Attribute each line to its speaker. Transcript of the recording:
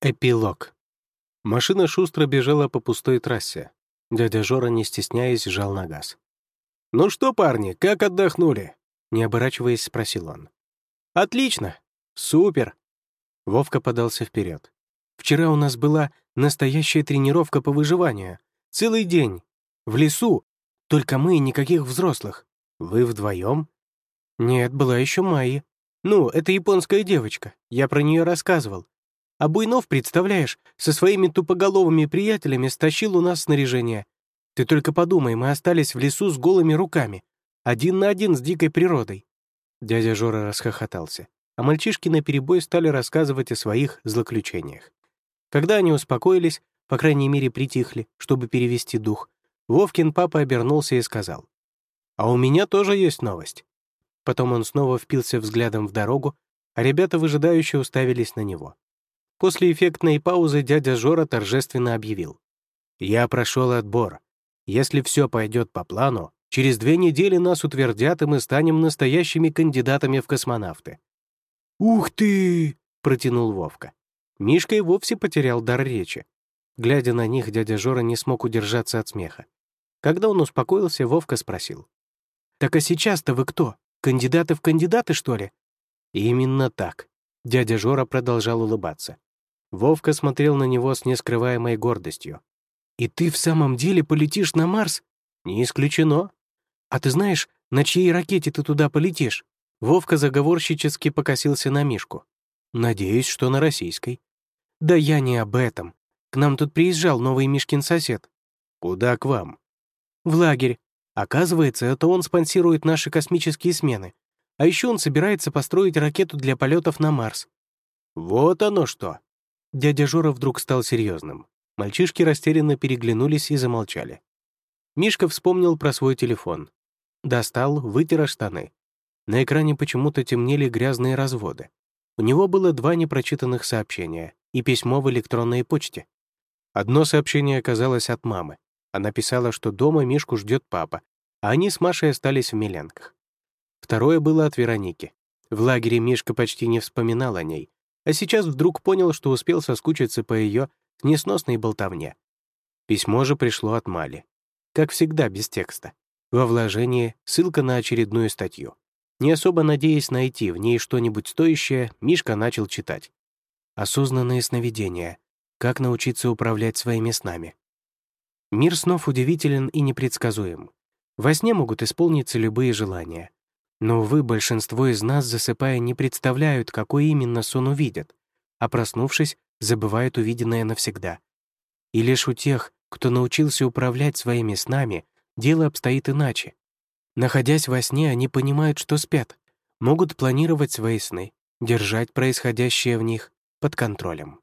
Speaker 1: Эпилог. Машина шустро бежала по пустой трассе. Дядя Жора, не стесняясь, жал на газ. «Ну что, парни, как отдохнули?» Не оборачиваясь, спросил он. «Отлично! Супер!» Вовка подался вперед. «Вчера у нас была настоящая тренировка по выживанию. Целый день. В лесу. Только мы и никаких взрослых. Вы вдвоем? «Нет, была еще Майи. Ну, это японская девочка. Я про нее рассказывал. А Буйнов, представляешь, со своими тупоголовыми приятелями стащил у нас снаряжение. Ты только подумай, мы остались в лесу с голыми руками, один на один с дикой природой». Дядя Жора расхохотался, а мальчишки наперебой стали рассказывать о своих злоключениях. Когда они успокоились, по крайней мере притихли, чтобы перевести дух, Вовкин папа обернулся и сказал, «А у меня тоже есть новость». Потом он снова впился взглядом в дорогу, а ребята выжидающе уставились на него. После эффектной паузы дядя Жора торжественно объявил. «Я прошел отбор. Если все пойдет по плану, через две недели нас утвердят, и мы станем настоящими кандидатами в космонавты». «Ух ты!» — протянул Вовка. Мишка и вовсе потерял дар речи. Глядя на них, дядя Жора не смог удержаться от смеха. Когда он успокоился, Вовка спросил. «Так а сейчас-то вы кто? Кандидаты в кандидаты, что ли?» «Именно так», — дядя Жора продолжал улыбаться. Вовка смотрел на него с нескрываемой гордостью. «И ты в самом деле полетишь на Марс?» «Не исключено». «А ты знаешь, на чьей ракете ты туда полетишь?» Вовка заговорщически покосился на Мишку. «Надеюсь, что на российской». «Да я не об этом. К нам тут приезжал новый Мишкин сосед». «Куда к вам?» «В лагерь. Оказывается, это он спонсирует наши космические смены. А еще он собирается построить ракету для полетов на Марс». «Вот оно что!» Дядя Жора вдруг стал серьезным. Мальчишки растерянно переглянулись и замолчали. Мишка вспомнил про свой телефон. Достал, вытер штаны. На экране почему-то темнели грязные разводы. У него было два непрочитанных сообщения и письмо в электронной почте. Одно сообщение оказалось от мамы. Она писала, что дома Мишку ждет папа, а они с Машей остались в Миленках. Второе было от Вероники. В лагере Мишка почти не вспоминал о ней, а сейчас вдруг понял, что успел соскучиться по ее несносной болтовне. Письмо же пришло от Мали. Как всегда, без текста. Во вложении ссылка на очередную статью. Не особо надеясь найти в ней что-нибудь стоящее, Мишка начал читать. «Осознанные сновидения. Как научиться управлять своими снами». Мир снов удивителен и непредсказуем. Во сне могут исполниться любые желания. Но, увы, большинство из нас, засыпая, не представляют, какой именно сон увидят, а проснувшись, забывают увиденное навсегда. И лишь у тех, кто научился управлять своими снами, дело обстоит иначе. Находясь во сне, они понимают, что спят, могут планировать свои сны, держать происходящее в них под контролем.